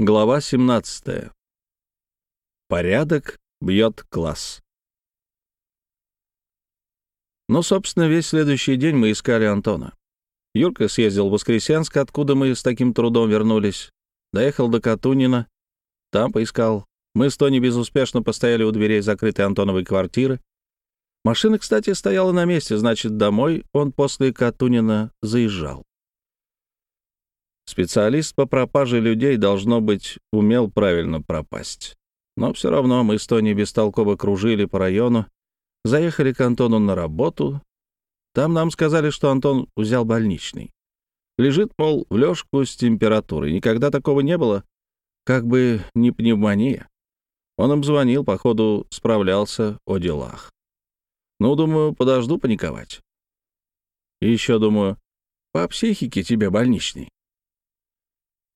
Глава 17. Порядок бьет класс. Ну, собственно, весь следующий день мы искали Антона. Юрка съездил в Воскресенск, откуда мы с таким трудом вернулись. Доехал до Катунина, там поискал. Мы с Тони безуспешно постояли у дверей закрытой Антоновой квартиры. Машина, кстати, стояла на месте, значит, домой он после Катунина заезжал. Специалист по пропаже людей, должно быть, умел правильно пропасть. Но все равно мы с Тони бестолково кружили по району, заехали к Антону на работу. Там нам сказали, что Антон взял больничный. Лежит, мол, в лёжку с температурой. Никогда такого не было. Как бы не пневмония. Он им звонил, походу, справлялся о делах. Ну, думаю, подожду паниковать. И еще думаю, по психике тебе больничный.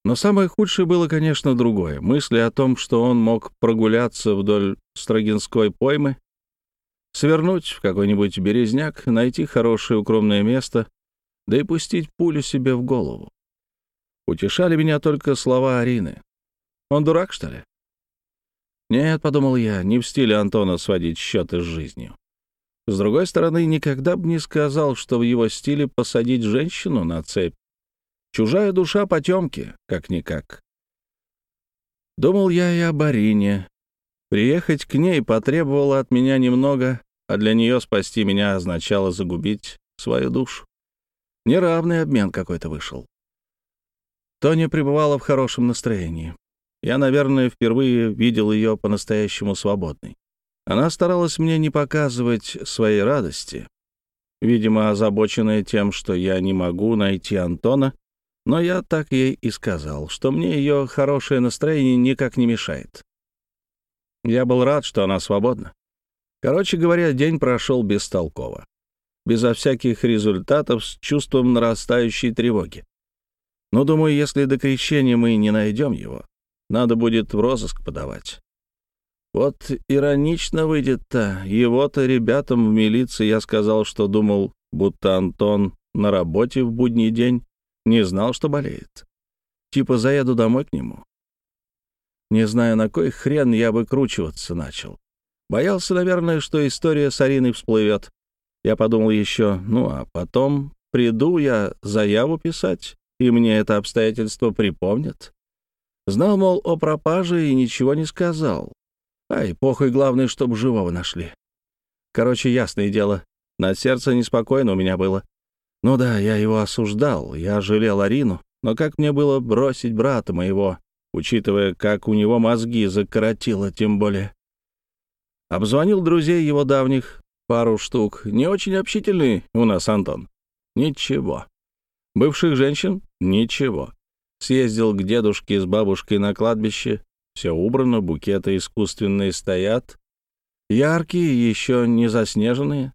Но самое худшее было, конечно, другое. Мысли о том, что он мог прогуляться вдоль Строгинской поймы, свернуть в какой-нибудь березняк, найти хорошее укромное место, да и пустить пулю себе в голову. Утешали меня только слова Арины. Он дурак, что ли? Нет, — подумал я, — не в стиле Антона сводить счеты с жизнью. С другой стороны, никогда бы не сказал, что в его стиле посадить женщину на цепь Чужая душа потемки, как-никак. Думал я и о Барине. Приехать к ней потребовало от меня немного, а для нее спасти меня означало загубить свою душу. Неравный обмен какой-то вышел. Тоня пребывала в хорошем настроении. Я, наверное, впервые видел ее по-настоящему свободной. Она старалась мне не показывать своей радости. Видимо, озабоченная тем, что я не могу найти Антона, но я так ей и сказал, что мне ее хорошее настроение никак не мешает. Я был рад, что она свободна. Короче говоря, день прошел бестолково. Безо всяких результатов, с чувством нарастающей тревоги. Но, думаю, если до крещения мы не найдем его, надо будет в розыск подавать. Вот иронично выйдет-то. Его-то ребятам в милиции я сказал, что думал, будто Антон на работе в будний день, не знал, что болеет. Типа заеду домой к нему. Не знаю, на кой хрен я выкручиваться начал. Боялся, наверное, что история с Ариной всплывет. Я подумал еще, ну а потом приду я заяву писать, и мне это обстоятельство припомнят. Знал, мол, о пропаже и ничего не сказал. Ай, похуй, главное, чтобы живого нашли. Короче, ясное дело, на сердце неспокойно у меня было. Ну да, я его осуждал, я жалел Арину, но как мне было бросить брата моего, учитывая, как у него мозги закоротило, тем более. Обзвонил друзей его давних, пару штук. Не очень общительный у нас Антон. Ничего. Бывших женщин? Ничего. Съездил к дедушке с бабушкой на кладбище. Все убрано, букеты искусственные стоят. Яркие, еще не заснеженные.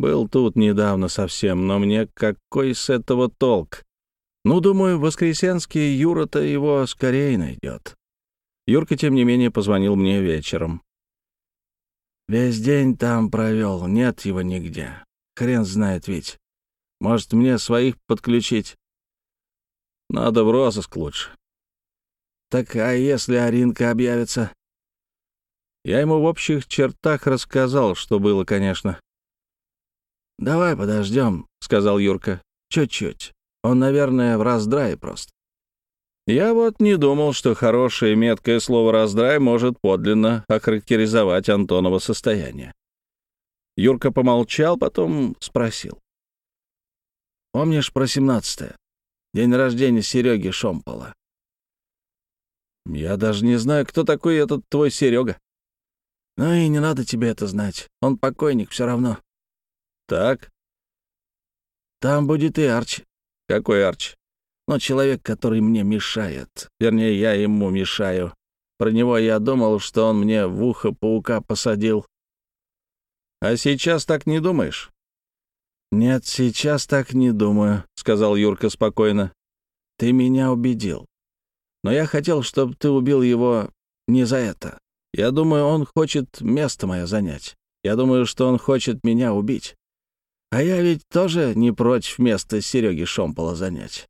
Был тут недавно совсем, но мне какой с этого толк? Ну, думаю, Воскресенский Юра-то его скорее найдет. Юрка, тем не менее, позвонил мне вечером. Весь день там провел, нет его нигде. Хрен знает ведь. Может, мне своих подключить? Надо в розыск лучше. Так а если Аринка объявится? Я ему в общих чертах рассказал, что было, конечно. «Давай подождем», — сказал Юрка. «Чуть-чуть. Он, наверное, в раздрае просто». Я вот не думал, что хорошее меткое слово «раздрай» может подлинно охарактеризовать Антонова состояние. Юрка помолчал, потом спросил. «Помнишь про семнадцатое? День рождения Сереги Шомпола?» «Я даже не знаю, кто такой этот твой Серега». «Ну и не надо тебе это знать. Он покойник все равно. Так. Там будет и Арч. Какой Арч? Ну, человек, который мне мешает. Вернее, я ему мешаю. Про него я думал, что он мне в ухо паука посадил. А сейчас так не думаешь? Нет, сейчас так не думаю, сказал Юрка спокойно. Ты меня убедил. Но я хотел, чтобы ты убил его не за это. Я думаю, он хочет место мое занять. Я думаю, что он хочет меня убить. А я ведь тоже не против место Сереги Шомпола занять.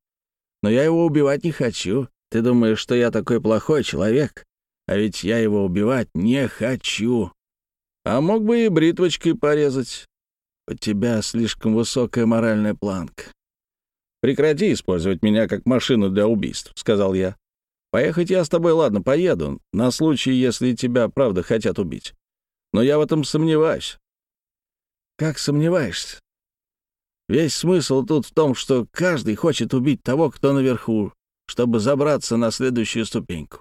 Но я его убивать не хочу. Ты думаешь, что я такой плохой человек? А ведь я его убивать не хочу. А мог бы и бритвочкой порезать. У тебя слишком высокая моральная планка. «Прекрати использовать меня как машину для убийств», — сказал я. «Поехать я с тобой, ладно, поеду, на случай, если тебя правда хотят убить. Но я в этом сомневаюсь». «Как сомневаешься? Весь смысл тут в том, что каждый хочет убить того, кто наверху, чтобы забраться на следующую ступеньку.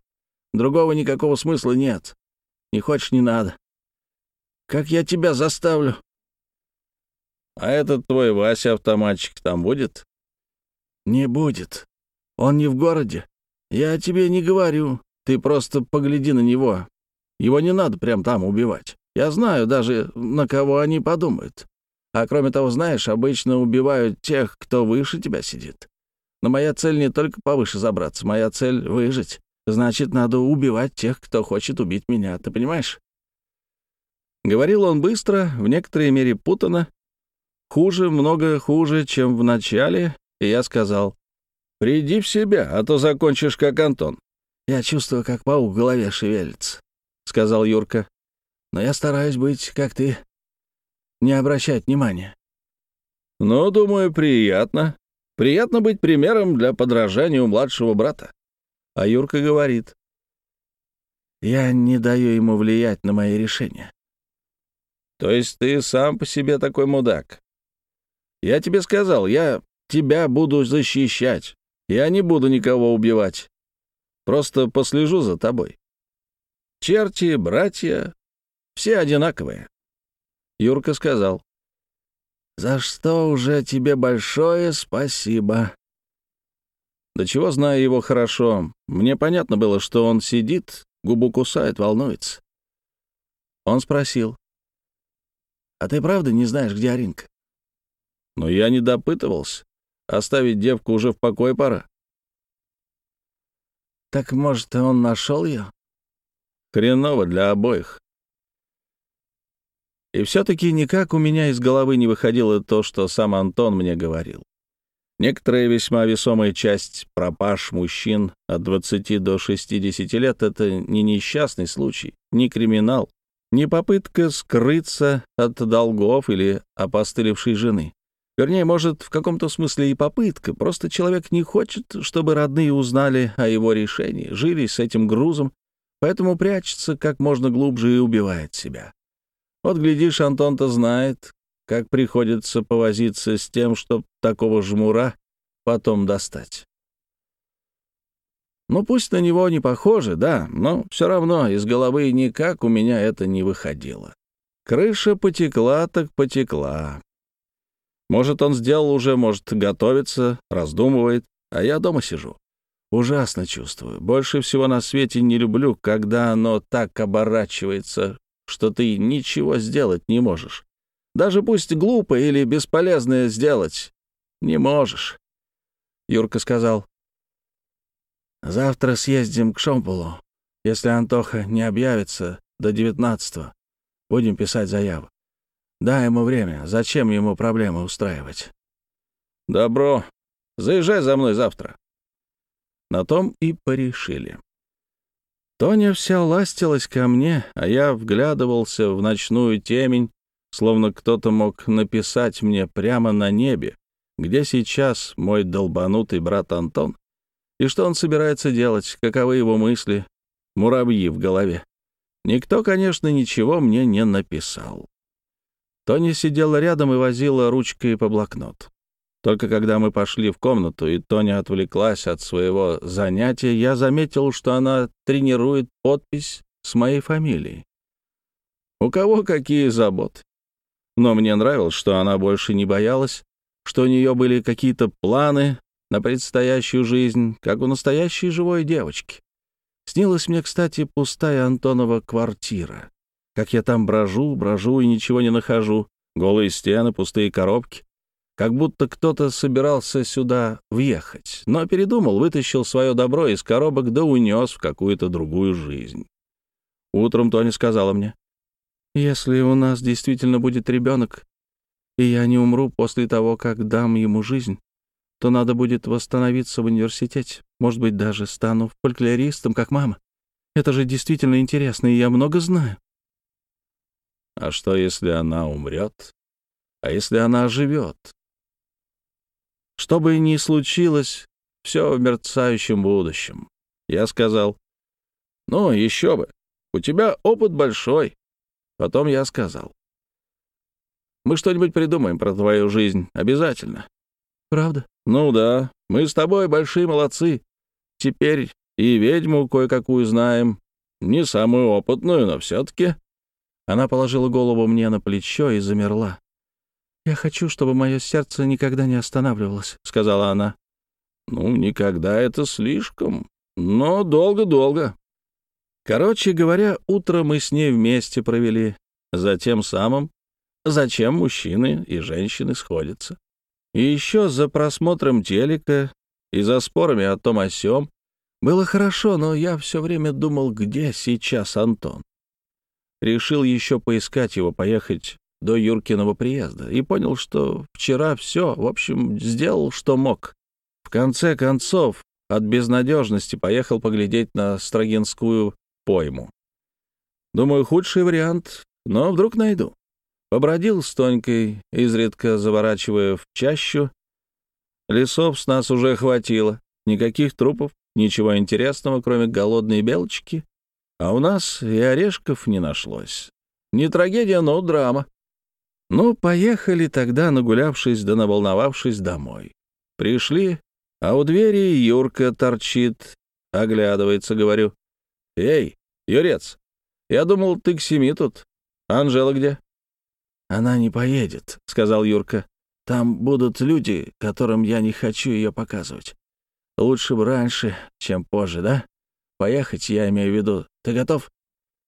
Другого никакого смысла нет. Не хочешь — не надо. Как я тебя заставлю?» «А этот твой Вася-автоматчик там будет?» «Не будет. Он не в городе. Я тебе не говорю. Ты просто погляди на него. Его не надо прям там убивать. Я знаю даже, на кого они подумают. А кроме того, знаешь, обычно убивают тех, кто выше тебя сидит. Но моя цель не только повыше забраться, моя цель — выжить. Значит, надо убивать тех, кто хочет убить меня, ты понимаешь?» Говорил он быстро, в некоторой мере путано. Хуже, много хуже, чем в начале, и я сказал, «Приди в себя, а то закончишь, как Антон». «Я чувствую, как паук в голове шевелится», — сказал Юрка. «Но я стараюсь быть, как ты, не обращать внимания». «Ну, думаю, приятно. Приятно быть примером для подражания у младшего брата». А Юрка говорит, «Я не даю ему влиять на мои решения». «То есть ты сам по себе такой мудак?» «Я тебе сказал, я Тебя буду защищать. Я не буду никого убивать. Просто послежу за тобой. Черти, братья, все одинаковые. Юрка сказал. «За что уже тебе большое спасибо». Да чего знаю его хорошо. Мне понятно было, что он сидит, губу кусает, волнуется. Он спросил. «А ты правда не знаешь, где Аринка?» Но я не допытывался. Оставить девку уже в покое пора. Так, может, он нашел ее? Хреново для обоих. И все-таки никак у меня из головы не выходило то, что сам Антон мне говорил. Некоторая весьма весомая часть пропаж мужчин от 20 до 60 лет — это не несчастный случай, не криминал, не попытка скрыться от долгов или опостылевшей жены. Вернее, может, в каком-то смысле и попытка. Просто человек не хочет, чтобы родные узнали о его решении, жили с этим грузом, поэтому прячется как можно глубже и убивает себя. Вот, глядишь, Антон-то знает, как приходится повозиться с тем, чтобы такого жмура потом достать. Ну, пусть на него не похоже, да, но все равно из головы никак у меня это не выходило. Крыша потекла так потекла. Может, он сделал уже, может, готовится, раздумывает, а я дома сижу. Ужасно чувствую. Больше всего на свете не люблю, когда оно так оборачивается, что ты ничего сделать не можешь. Даже пусть глупо или бесполезное сделать не можешь. Юрка сказал. «Завтра съездим к Шомполу. Если Антоха не объявится до девятнадцатого, будем писать заяву. Дай ему время. Зачем ему проблемы устраивать? Добро. Заезжай за мной завтра. На том и порешили. Тоня вся ластилась ко мне, а я вглядывался в ночную темень, словно кто-то мог написать мне прямо на небе, где сейчас мой долбанутый брат Антон, и что он собирается делать, каковы его мысли, муравьи в голове. Никто, конечно, ничего мне не написал. Тони сидела рядом и возила ручкой по блокнот. Только когда мы пошли в комнату, и Тоня отвлеклась от своего занятия, я заметил, что она тренирует подпись с моей фамилией. У кого какие заботы. Но мне нравилось, что она больше не боялась, что у нее были какие-то планы на предстоящую жизнь, как у настоящей живой девочки. Снилась мне, кстати, пустая Антонова квартира как я там брожу, брожу и ничего не нахожу. Голые стены, пустые коробки. Как будто кто-то собирался сюда въехать, но передумал, вытащил свое добро из коробок да унес в какую-то другую жизнь. Утром Тони сказала мне, «Если у нас действительно будет ребенок, и я не умру после того, как дам ему жизнь, то надо будет восстановиться в университете. Может быть, даже стану фольклористом, как мама. Это же действительно интересно, и я много знаю. А что, если она умрет? А если она оживет? Что бы ни случилось, все в мерцающем будущем. Я сказал, ну, еще бы, у тебя опыт большой. Потом я сказал, мы что-нибудь придумаем про твою жизнь, обязательно. Правда? Ну да, мы с тобой большие молодцы. Теперь и ведьму кое-какую знаем. Не самую опытную, но все-таки. Она положила голову мне на плечо и замерла. «Я хочу, чтобы мое сердце никогда не останавливалось», — сказала она. «Ну, никогда это слишком, но долго-долго». Короче говоря, утро мы с ней вместе провели, за тем самым, зачем мужчины и женщины сходятся. И еще за просмотром телека и за спорами о том о сём. Было хорошо, но я все время думал, где сейчас Антон. Решил еще поискать его, поехать до Юркиного приезда, и понял, что вчера все, в общем, сделал, что мог. В конце концов, от безнадежности поехал поглядеть на Строгинскую пойму. Думаю, худший вариант, но вдруг найду. Побродил с Тонькой, изредка заворачивая в чащу. Лесов с нас уже хватило. Никаких трупов, ничего интересного, кроме голодной белочки. А у нас и орешков не нашлось. Не трагедия, но драма. Ну, поехали тогда, нагулявшись да наволновавшись, домой. Пришли, а у двери Юрка торчит, оглядывается, говорю. «Эй, Юрец, я думал, ты к семи тут. Анжела где?» «Она не поедет», — сказал Юрка. «Там будут люди, которым я не хочу ее показывать. Лучше бы раньше, чем позже, да? Поехать, я имею в виду. Ты готов?»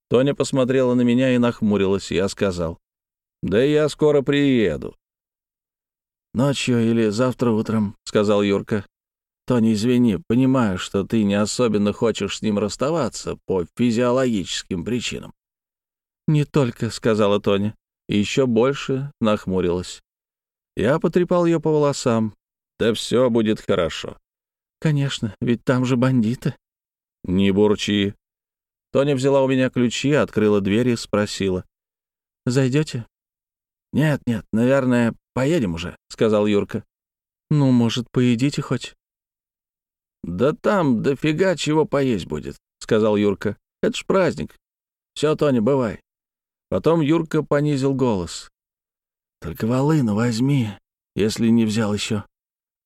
Тоня посмотрела на меня и нахмурилась. Я сказал. «Да я скоро приеду». «Ночью или завтра утром», — сказал Юрка. «Тоня, извини, понимаю, что ты не особенно хочешь с ним расставаться по физиологическим причинам». «Не только», — сказала Тоня и еще больше нахмурилась. Я потрепал ее по волосам. «Да все будет хорошо». «Конечно, ведь там же бандиты». «Не бурчи». Тоня взяла у меня ключи, открыла дверь и спросила. «Зайдете?» «Нет, нет, наверное, поедем уже», — сказал Юрка. «Ну, может, поедите хоть?» «Да там дофига чего поесть будет», — сказал Юрка. «Это ж праздник. Все, Тоня, бывай». Потом Юрка понизил голос. «Только волыну возьми, если не взял еще».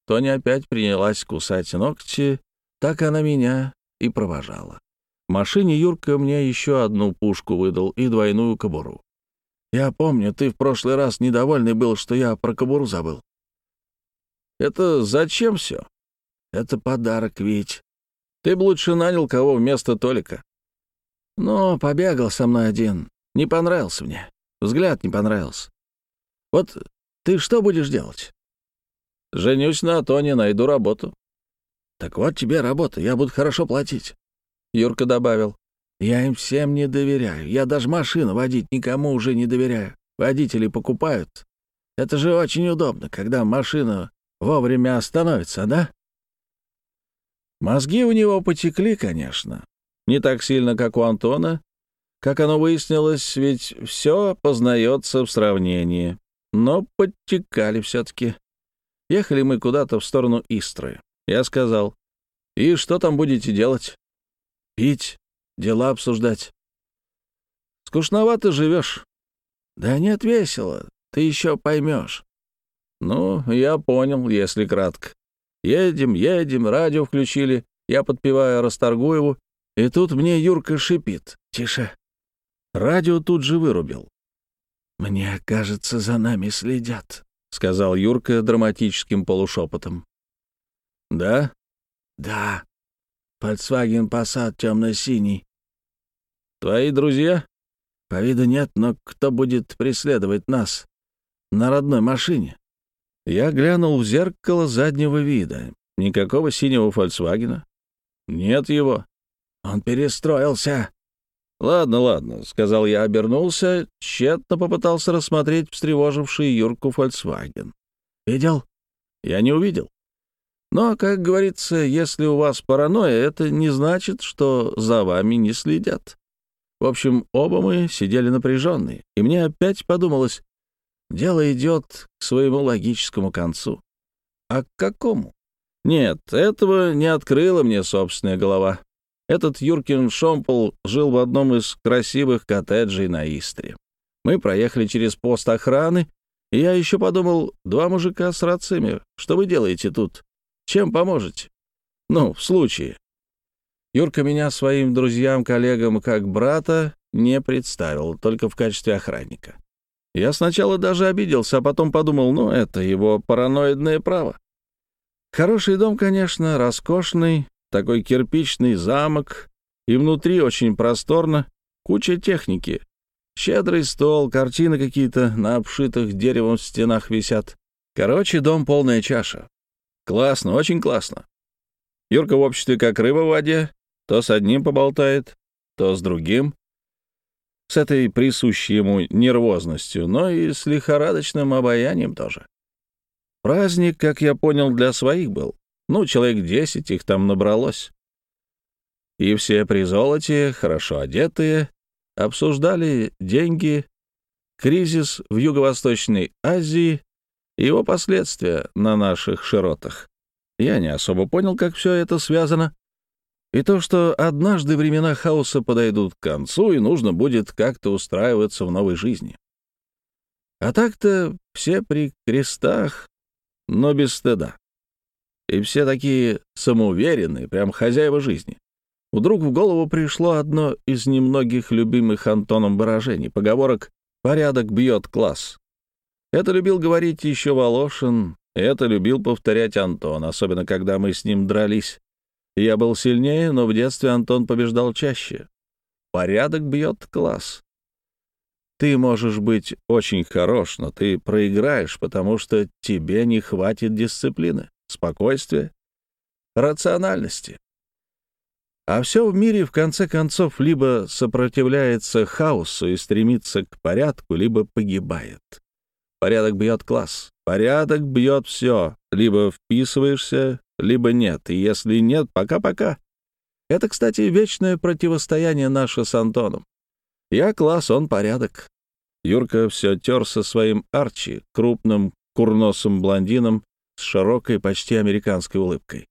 Тоня опять принялась кусать ногти, так она меня и провожала. В машине Юрка мне еще одну пушку выдал и двойную кобуру. «Я помню, ты в прошлый раз недовольный был, что я про кобуру забыл». «Это зачем все?» «Это подарок, ведь. Ты бы лучше нанял кого вместо Толика». «Ну, побегал со мной один. Не понравился мне. Взгляд не понравился. Вот ты что будешь делать? Женюсь на Тоне, найду работу. Так вот тебе работа, я буду хорошо платить. Юрка добавил. Я им всем не доверяю. Я даже машину водить никому уже не доверяю. Водители покупают. Это же очень удобно, когда машина вовремя остановится, да? Мозги у него потекли, конечно. Не так сильно, как у Антона, как оно выяснилось, ведь все познается в сравнении. Но подтекали все-таки. Ехали мы куда-то в сторону Истры. Я сказал, «И что там будете делать?» «Пить, дела обсуждать». «Скучновато живешь». «Да нет, весело, ты еще поймешь». «Ну, я понял, если кратко. Едем, едем, радио включили, я подпеваю Расторгуеву, и тут мне Юрка шипит. «Тише, Радио тут же вырубил. «Мне кажется, за нами следят», — сказал Юрка драматическим полушепотом. «Да?» «Да. Volkswagen Passat темно-синий». «Твои друзья?» «По виду нет, но кто будет преследовать нас? На родной машине?» Я глянул в зеркало заднего вида. Никакого синего «Фольксвагена». «Нет его». «Он перестроился», «Ладно, ладно», — сказал я, обернулся, тщетно попытался рассмотреть встревоживший Юрку «Фольксваген». «Видел?» «Я не увидел». Но, как говорится, если у вас паранойя, это не значит, что за вами не следят. В общем, оба мы сидели напряженные, и мне опять подумалось, дело идет к своему логическому концу. А к какому? Нет, этого не открыла мне собственная голова. Этот Юркин Шомпол жил в одном из красивых коттеджей на Истре. Мы проехали через пост охраны, и я еще подумал, два мужика с рациями, что вы делаете тут? Чем поможете? Ну, в случае. Юрка меня своим друзьям, коллегам как брата не представил, только в качестве охранника. Я сначала даже обиделся, а потом подумал, ну, это его параноидное право. Хороший дом, конечно, роскошный, такой кирпичный замок, и внутри очень просторно, куча техники. Щедрый стол, картины какие-то на обшитых деревом стенах висят. Короче, дом полная чаша. Классно, очень классно. Юрка в обществе как рыба в воде, то с одним поболтает, то с другим. С этой присущей ему нервозностью, но и с лихорадочным обаянием тоже. Праздник, как я понял, для своих был. Ну, человек десять их там набралось. И все при золоте, хорошо одетые, обсуждали деньги, кризис в Юго-Восточной Азии его последствия на наших широтах. Я не особо понял, как все это связано. И то, что однажды времена хаоса подойдут к концу, и нужно будет как-то устраиваться в новой жизни. А так-то все при крестах, но без стыда. И все такие самоуверенные, прям хозяева жизни. Вдруг в голову пришло одно из немногих любимых Антоном выражений, поговорок «порядок бьет класс». Это любил говорить еще Волошин, это любил повторять Антон, особенно когда мы с ним дрались. Я был сильнее, но в детстве Антон побеждал чаще. Порядок бьет класс. Ты можешь быть очень хорош, но ты проиграешь, потому что тебе не хватит дисциплины, спокойствия, рациональности. А все в мире, в конце концов, либо сопротивляется хаосу и стремится к порядку, либо погибает. Порядок бьет класс, порядок бьет все. Либо вписываешься, либо нет. И если нет, пока-пока. Это, кстати, вечное противостояние наше с Антоном. Я класс, он порядок. Юрка все тер со своим Арчи, крупным курносым блондином с широкой, почти американской улыбкой.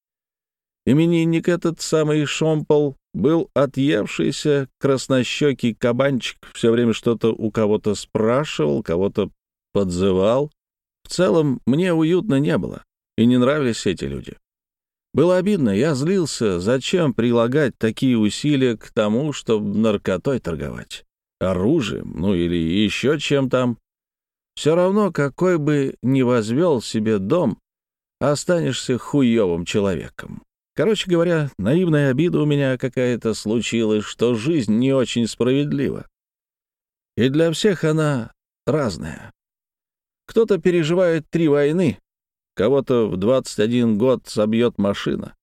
Именинник этот самый Шомпол был отъевшийся краснощекий кабанчик, все время что-то у кого-то спрашивал, кого-то подзывал. В целом, мне уютно не было, и не нравились эти люди. Было обидно, я злился, зачем прилагать такие усилия к тому, чтобы наркотой торговать оружием, ну или еще чем там. Все равно, какой бы ни возвел себе дом, останешься хуевым человеком. Короче говоря, наивная обида у меня какая-то случилась, что жизнь не очень справедлива. И для всех она разная. Кто-то переживает три войны, кого-то в 21 год собьет машина,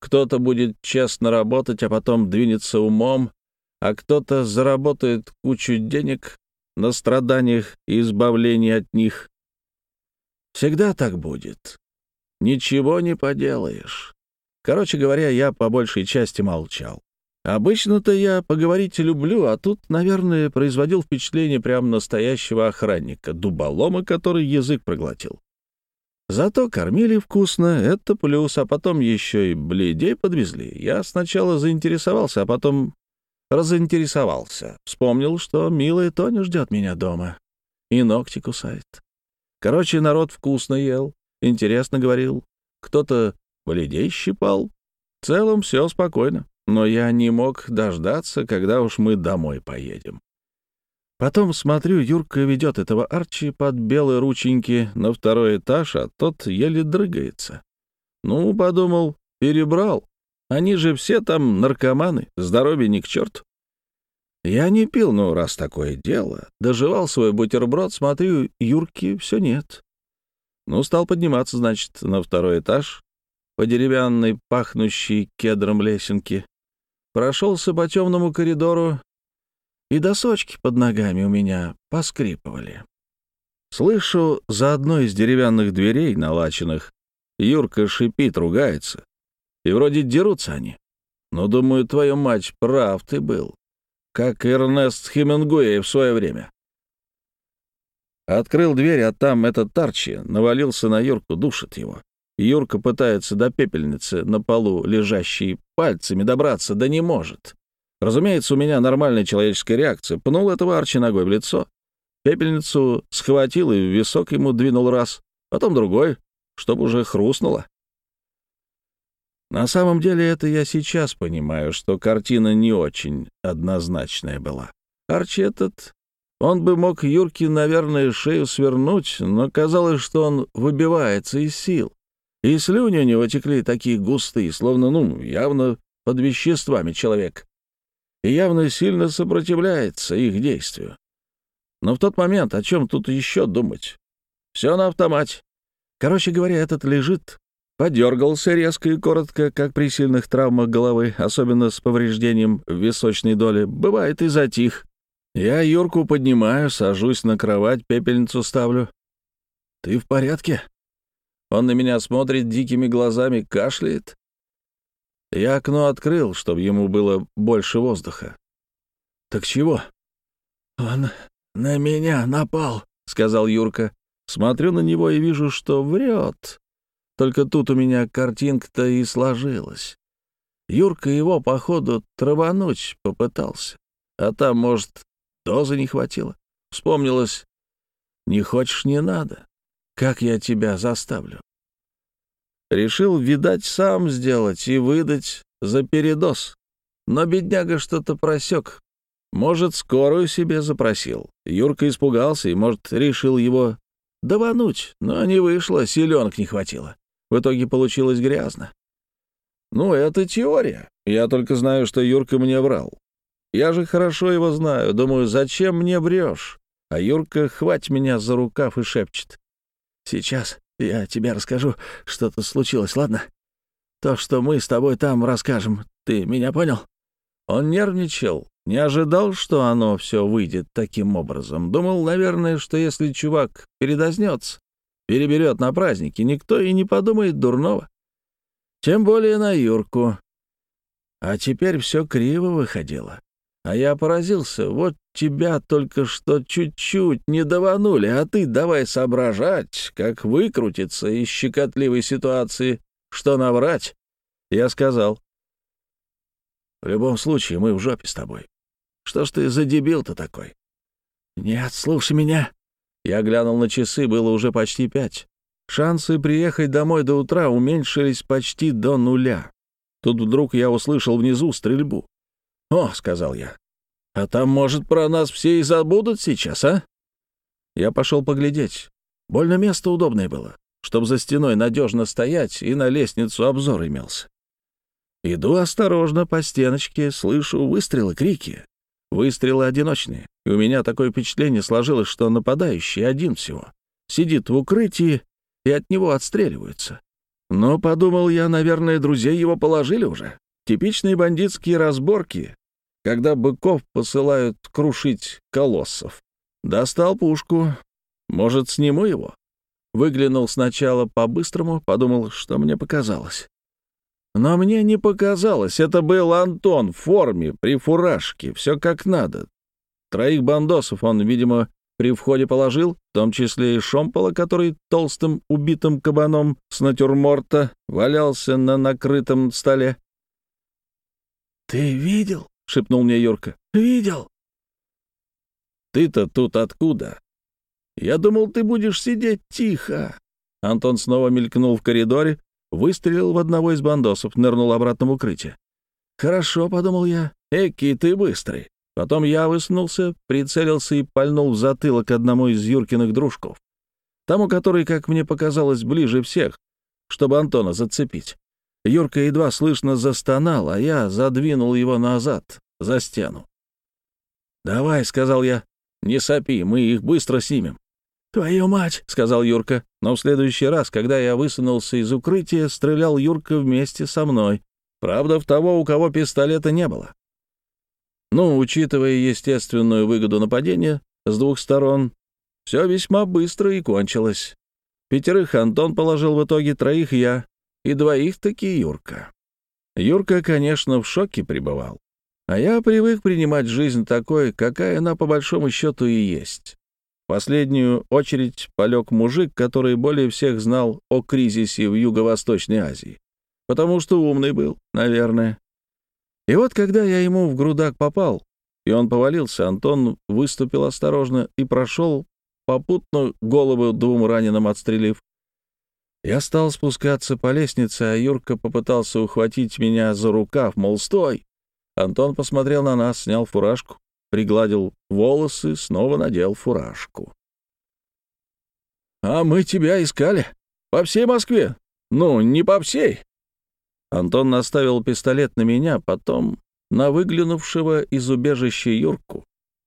кто-то будет честно работать, а потом двинется умом, а кто-то заработает кучу денег на страданиях и избавлении от них. Всегда так будет. Ничего не поделаешь. Короче говоря, я по большей части молчал. Обычно-то я поговорить люблю, а тут, наверное, производил впечатление прям настоящего охранника, дуболома, который язык проглотил. Зато кормили вкусно, это плюс, а потом еще и бледей подвезли. Я сначала заинтересовался, а потом разинтересовался. Вспомнил, что милая Тоня ждет меня дома и ногти кусает. Короче, народ вкусно ел, интересно говорил. Кто-то валидей щипал. В целом все спокойно, но я не мог дождаться, когда уж мы домой поедем. Потом смотрю, Юрка ведет этого Арчи под белые рученьки на второй этаж, а тот еле дрыгается. Ну, подумал, перебрал. Они же все там наркоманы, здоровье ни к черту. Я не пил, но раз такое дело, доживал свой бутерброд, смотрю, Юрки все нет. Ну, стал подниматься, значит, на второй этаж, по деревянной, пахнущей кедром лесенке. Прошелся по темному коридору, и досочки под ногами у меня поскрипывали. Слышу, за одной из деревянных дверей, налаченных, Юрка шипит, ругается. И вроде дерутся они. Но, думаю, твою мать, прав ты был. Как Эрнест Хемингуэй в свое время. Открыл дверь, а там этот Тарчи навалился на Юрку, душит его. Юрка пытается до пепельницы на полу лежащей пальцами добраться, да не может. Разумеется, у меня нормальная человеческая реакция. Пнул этого Арчи ногой в лицо. Пепельницу схватил и в висок ему двинул раз, потом другой, чтобы уже хрустнуло. На самом деле это я сейчас понимаю, что картина не очень однозначная была. Арчи этот, он бы мог Юрке, наверное, шею свернуть, но казалось, что он выбивается из сил. И слюни у него текли такие густые, словно, ну, явно под веществами человек. И явно сильно сопротивляется их действию. Но в тот момент о чем тут еще думать? Все на автомате. Короче говоря, этот лежит, подергался резко и коротко, как при сильных травмах головы, особенно с повреждением в височной доле. Бывает и затих. Я Юрку поднимаю, сажусь на кровать, пепельницу ставлю. «Ты в порядке?» Он на меня смотрит дикими глазами, кашляет. Я окно открыл, чтобы ему было больше воздуха. «Так чего?» «Он на меня напал», — сказал Юрка. Смотрю на него и вижу, что врет. Только тут у меня картинка-то и сложилась. Юрка его, походу, травануть попытался. А там, может, дозы не хватило. Вспомнилось, не хочешь — не надо. Как я тебя заставлю? Решил, видать, сам сделать и выдать за передоз. Но бедняга что-то просек. Может, скорую себе запросил. Юрка испугался и, может, решил его давануть, но не вышло, силенок не хватило. В итоге получилось грязно. Ну, это теория. Я только знаю, что Юрка мне врал. Я же хорошо его знаю. Думаю, зачем мне врешь? А Юрка хвать меня за рукав и шепчет. Сейчас я тебе расскажу, что-то случилось, ладно? То, что мы с тобой там расскажем, ты меня понял?» Он нервничал, не ожидал, что оно все выйдет таким образом. Думал, наверное, что если чувак передознется, переберет на праздники, никто и не подумает дурного. Тем более на Юрку. А теперь все криво выходило. А я поразился. Вот тебя только что чуть-чуть не даванули, а ты давай соображать, как выкрутиться из щекотливой ситуации, что наврать. Я сказал. В любом случае, мы в жопе с тобой. Что ж ты за дебил-то такой? Нет, слушай меня. Я глянул на часы, было уже почти пять. Шансы приехать домой до утра уменьшились почти до нуля. Тут вдруг я услышал внизу стрельбу. «О», — сказал я, — «а там, может, про нас все и забудут сейчас, а?» Я пошел поглядеть. Больно место удобное было, чтобы за стеной надежно стоять, и на лестницу обзор имелся. Иду осторожно по стеночке, слышу выстрелы, крики. Выстрелы одиночные, и у меня такое впечатление сложилось, что нападающий один всего. Сидит в укрытии, и от него отстреливаются. Но, подумал я, наверное, друзей его положили уже. Типичные бандитские разборки, когда быков посылают крушить колоссов. Достал пушку. Может, сниму его? Выглянул сначала по-быстрому, подумал, что мне показалось. Но мне не показалось. Это был Антон в форме, при фуражке, все как надо. Троих бандосов он, видимо, при входе положил, в том числе и Шомпола, который толстым убитым кабаном с натюрморта валялся на накрытом столе. «Ты видел?» — шепнул мне Юрка. «Видел?» «Ты-то тут откуда?» «Я думал, ты будешь сидеть тихо». Антон снова мелькнул в коридоре, выстрелил в одного из бандосов, нырнул обратно в укрытие. «Хорошо», — подумал я, — «эки ты быстрый». Потом я высунулся, прицелился и пальнул в затылок одному из Юркиных дружков. Тому, который, как мне показалось, ближе всех, чтобы Антона зацепить. Юрка едва слышно застонал, а я задвинул его назад, за стену. «Давай», — сказал я, — «не сопи, мы их быстро снимем». «Твою мать!» — сказал Юрка. Но в следующий раз, когда я высунулся из укрытия, стрелял Юрка вместе со мной. Правда, в того, у кого пистолета не было. Ну, учитывая естественную выгоду нападения с двух сторон, все весьма быстро и кончилось. Пятерых Антон положил в итоге, троих я, и двоих таки Юрка. Юрка, конечно, в шоке пребывал. А я привык принимать жизнь такой, какая она по большому счету и есть. В последнюю очередь полег мужик, который более всех знал о кризисе в Юго-Восточной Азии. Потому что умный был, наверное. И вот когда я ему в грудак попал, и он повалился, Антон выступил осторожно и прошел, попутно голову двум раненым отстрелив. Я стал спускаться по лестнице, а Юрка попытался ухватить меня за рукав, мол, стой. Антон посмотрел на нас, снял фуражку, пригладил волосы, снова надел фуражку. «А мы тебя искали. По всей Москве. Ну, не по всей». Антон наставил пистолет на меня, потом на выглянувшего из убежища Юрку,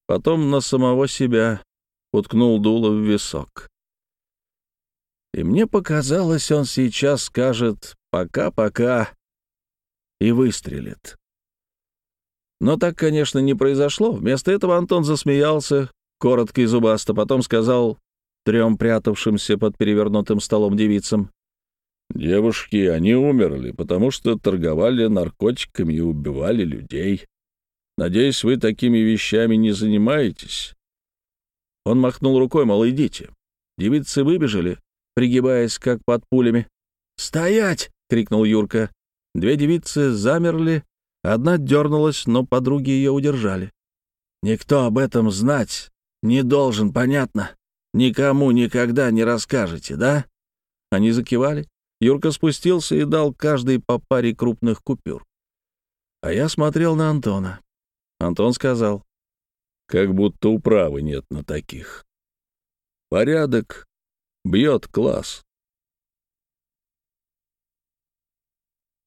потом на самого себя, уткнул дуло в висок. И мне показалось, он сейчас скажет «пока-пока» и выстрелит. Но так, конечно, не произошло. Вместо этого Антон засмеялся, коротко и зубасто, потом сказал трем прятавшимся под перевернутым столом девицам. «Девушки, они умерли, потому что торговали наркотиками и убивали людей. Надеюсь, вы такими вещами не занимаетесь?» Он махнул рукой, мол, идите. Девицы выбежали, пригибаясь, как под пулями. «Стоять!» — крикнул Юрка. Две девицы замерли, Одна дернулась, но подруги ее удержали. «Никто об этом знать не должен, понятно? Никому никогда не расскажете, да?» Они закивали. Юрка спустился и дал каждой по паре крупных купюр. А я смотрел на Антона. Антон сказал, «Как будто управы нет на таких. Порядок бьет класс».